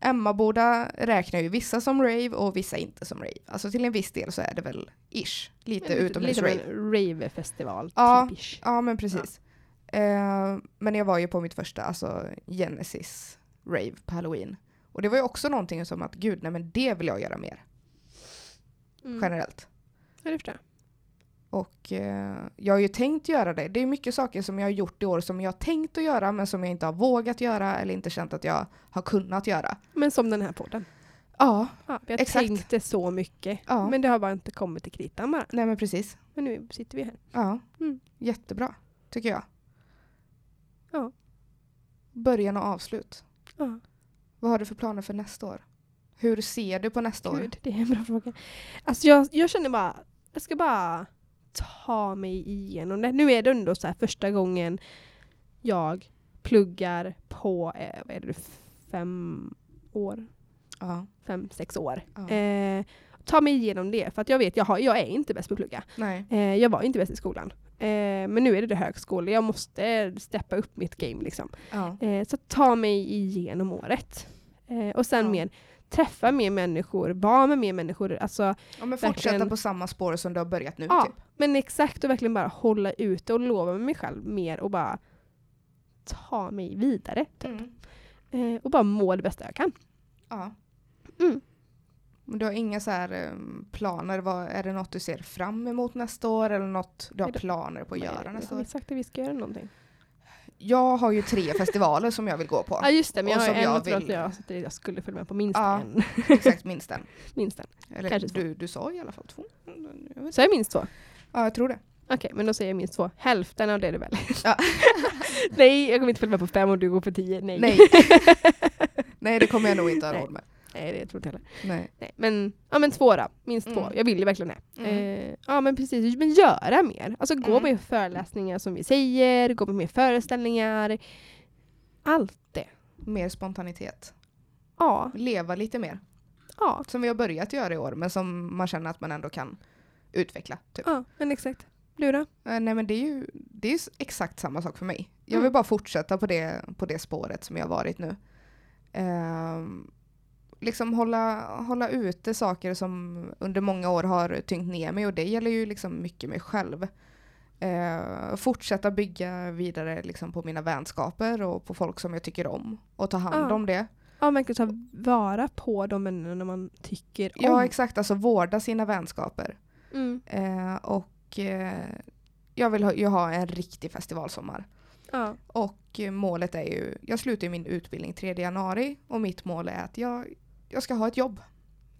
Emmaboda räknar ju vissa som rave och vissa inte som rave. Alltså till en viss del så är det väl ish, lite utomhus lite rave. en rave-festival. Ja. typisch. Ja men precis. Eh, men jag var ju på mitt första, alltså Genesis rave på halloween. Och det var ju också någonting som att gud, nej men det vill jag göra mer Mm. generellt. Ja, det förstår. Och eh, jag har ju tänkt göra det. Det är mycket saker som jag har gjort i år som jag har tänkt att göra men som jag inte har vågat göra eller inte känt att jag har kunnat göra. Men som den här podden. Ja, Ja, jag Exakt. tänkte så mycket. ja. Men det har bara inte kommit till kritan bara. nej men precis. Men nu sitter vi här. Ja, Mm. jättebra tycker jag. Ja. Början och avslut. Ja. Vad har du för planer för nästa år? Hur ser du på nästa år? Gud, det är en bra fråga. Alltså jag, jag känner bara, jag ska bara ta mig igenom det. Nu är det ändå så här första gången jag pluggar på, eh, vad är det, fem år? Ja, Fem, sex år. ja. Eh, ta mig igenom det, för att jag vet, jag, har, jag är inte bäst på att plugga. nej. Eh, jag var inte bäst i skolan. Eh, men nu är det, det högskola, jag måste steppa upp mitt game liksom. Ja. Eh, så ta mig igenom året. Eh, och sen Ja. mer, träffa mer människor, vara med mer människor. Alltså, ja men fortsätta på samma spår som du har börjat nu ja, typ. men exakt och verkligen bara hålla ute och lova med mig själv mer och bara ta mig vidare. Typ. Mm. Eh, och bara må det bästa jag kan. Ja. Mm. Men du har inga så här um, planer? Vad, är det något du ser fram emot nästa år eller något du har det- planer på att göra nästa år? vi sagt att vi ska göra någonting? Jag har ju tre festivaler som jag vill gå på. Ja just det, men jag har en jag jag vill- jag, så att jag skulle följa med på minst Ja. en. Exakt, minst en. minst en. Eller Kanske två. du, du sa i alla fall två. Jag. Så är minst två? Ja, jag tror det. Okej, men då säger jag minst två. Hälften av det är det väl? Ja. Nej, jag kommer inte följa med på fem och du går på tio. Nej. Nej. Nej, det kommer jag nog inte ha råd med. Nej, det tror jag inte heller. Nej. Nej, men, ja, men två då. Minst Mm. två. Jag vill ju verkligen det. Mm. Eh, ja men precis, men göra mer. Alltså gå Mm. på föreläsningar som vi säger, gå på mer föreställningar. Allt det. Mer spontanitet. Ja, Leva lite mer. ja, Som vi har börjat göra i år, men som man känner att man ändå kan utveckla. Typ. ja, men exakt. Du då? Eh, Nej men det är ju det är exakt samma sak för mig. Jag Mm. vill bara fortsätta på det, på det spåret som jag har varit nu. Ehm, liksom hålla, hålla ute saker som under många år har tyngt ner mig och det gäller ju liksom mycket mig själv. Eh, fortsätta bygga vidare liksom på mina vänskaper och på folk som jag tycker om och ta hand Ja. om det. Ja, man kan ta vara på de människorna man tycker om. Ja exakt, alltså vårda sina vänskaper. Mm. Eh, och eh, jag vill ha, ju ha en riktig festivalsommar. Ja. Och eh, målet är ju, jag slutar min utbildning 3 januari och mitt mål är att jag, jag ska ha ett jobb.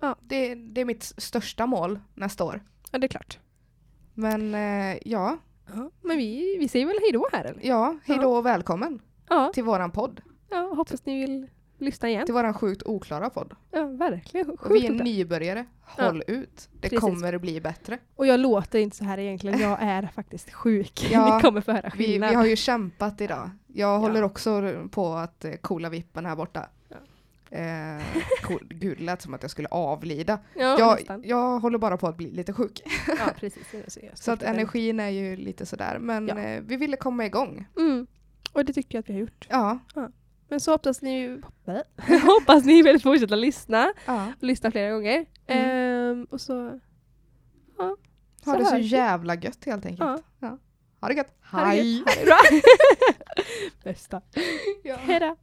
Ja. Det, det är mitt största mål nästa år. ja, det är klart. Men eh, ja, Ja, men vi, vi säger väl hejdå här eller? ja, hejdå och välkommen Ja, till våran podd. ja hoppas ni vill lyssna igen. Till våran sjukt oklara podd. Ja, verkligen. Och vi Sjukt är roligt. nybörjare, håll ut. Det Precis. kommer bli bättre. Och jag låter inte så här egentligen, jag är faktiskt sjuk. Ja, ni kommer få höra Vi, skillnad. vi har ju kämpat idag. Jag Ja. håller också på att eh, coola vippen här borta. Ja. Eh, cool, gud, det lät som att jag skulle avlida. ja, Jag, nästan. jag håller bara på att bli lite sjuk. Ja, precis. Så Så att energin är ju lite sådär. Men Ja. eh, vi ville komma igång. Mm. Och det tycker jag att vi har gjort. Ja. Men så hoppas ni, hoppas ni vill fortsätta lyssna. ja. Och lyssna flera gånger. Mm. Ehm, och så... Ja. Ha det så jävla gött helt enkelt. Ja. Ha det gött. Ha det gött. Bra. Bästa. Ja. Hejdå.